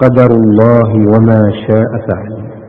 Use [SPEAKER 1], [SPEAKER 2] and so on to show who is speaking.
[SPEAKER 1] قدر الله وما شاء فعل.